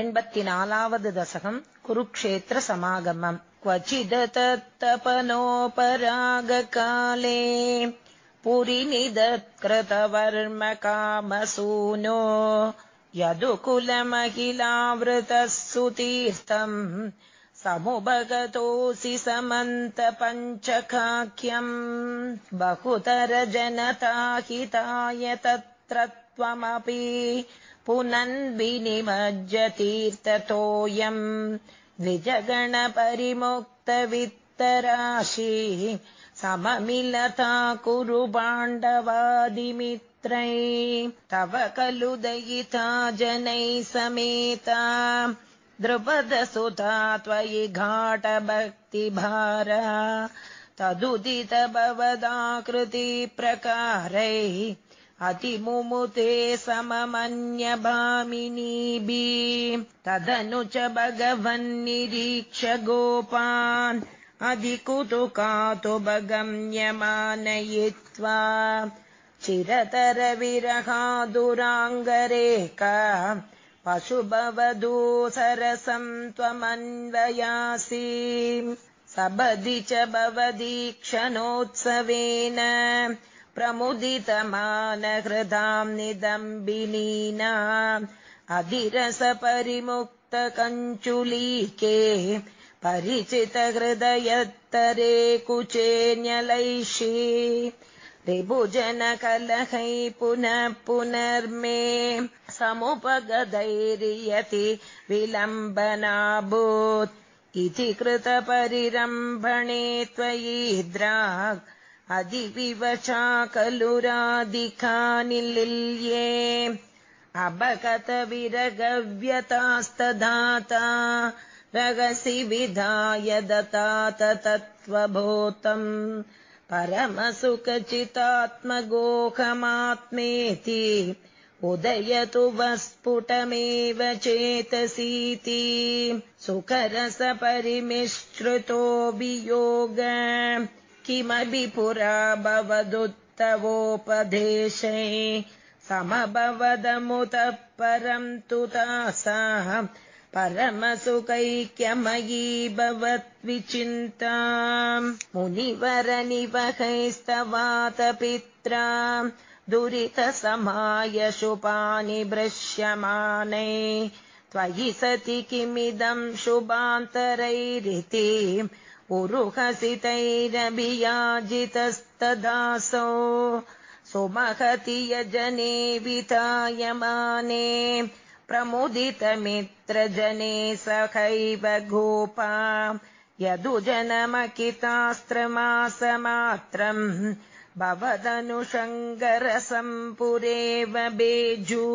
एण्पति नालावद् दशकम् कुरुक्षेत्रसमागमम् क्वचिद तत्तपनोपरागकाले पुरिनिदत्कृतवर्म कामसूनो यदुकुलमहिलावृतः सुतीर्थम् समुपगतोऽसि समन्त पञ्चकाख्यम् बहुतर जनताहिताय तत्र त्वमपि पुनन्विनिमज्जतीर्थतोऽयम् द्विजगणपरिमुक्तवित्तराशिः सममिलता कुरु पाण्डवादिमित्रै तव खलु दयिता जनैः समेता। द्रुपदसुता त्वयि घाटभक्तिभार तदुदित भवदाकृति प्रकारैः अतिमुमुते सममन्यभामिनीबी तदनु च भगवन्निरीक्ष गोपान्। अधिकुतुकातु भगम्यमानयित्वा चिरतरविरहादुराङ्गरेका पशुभवधू सरसम् त्वमन्वयासि। सबधि च भवदीक्षणोत्सवेन प्रमुदितमानहृदाम् निदम्बिनीना। अधिरसपरिमुक्तकञ्चुलीके परिचितहृदयत्तरे कुचेऽन्यलैषी ऋभुजनकलहै पुनः पुनर्मे समुपगदैर्यति विलम्बनाभूत्। इति कृतपरिरम्भणे त्वयि द्राक् अधिविवचा खलु राधिकानिलिल्ये अभगतविरगव्यतास्तदाता रगसि विधाय दतात तत्त्वभूतम् परमसुखचितात्मगोहमात्मेति उदयतु वस्फुटमेव चेतसीति। सुखरसपरिमिश्रुतोऽभियोग किमपि पुरा भवदुत्तवोपदेशे समभवदमुतः परम् तु तासाः परमसुखैक्यमयी भवद्विचिन्ता मुनिवरनिवहैस्तवातपित्रा दुरितसमायशुपानि भृश्यमाने त्वयि सति किमिदम् शुभान्तरैरिति उरुहसितैरभियाजितस्तदासो सुमहति यजने वितायमाने प्रमुदितमित्रजने सहैव गोपा। यदुजनमकितास्त्रमासमात्रम् भवदनुषङ्गरसम्पुरेव बेजू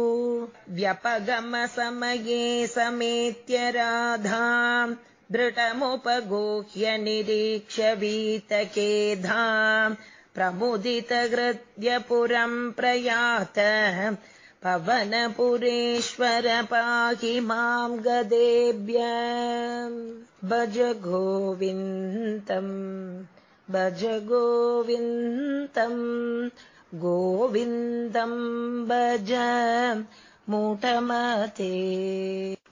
व्यपगमसमये समेत्य राधा दृढमुपगोह्य निरीक्ष्य वीतकेधा प्रमुदितहृद्यपुरम् प्रयात पवनपुरेश्वर पाहि माम् गदेभ्य। भज गोविन्दम् भज गोविन्दम् गोविन्दम् भज मूटमते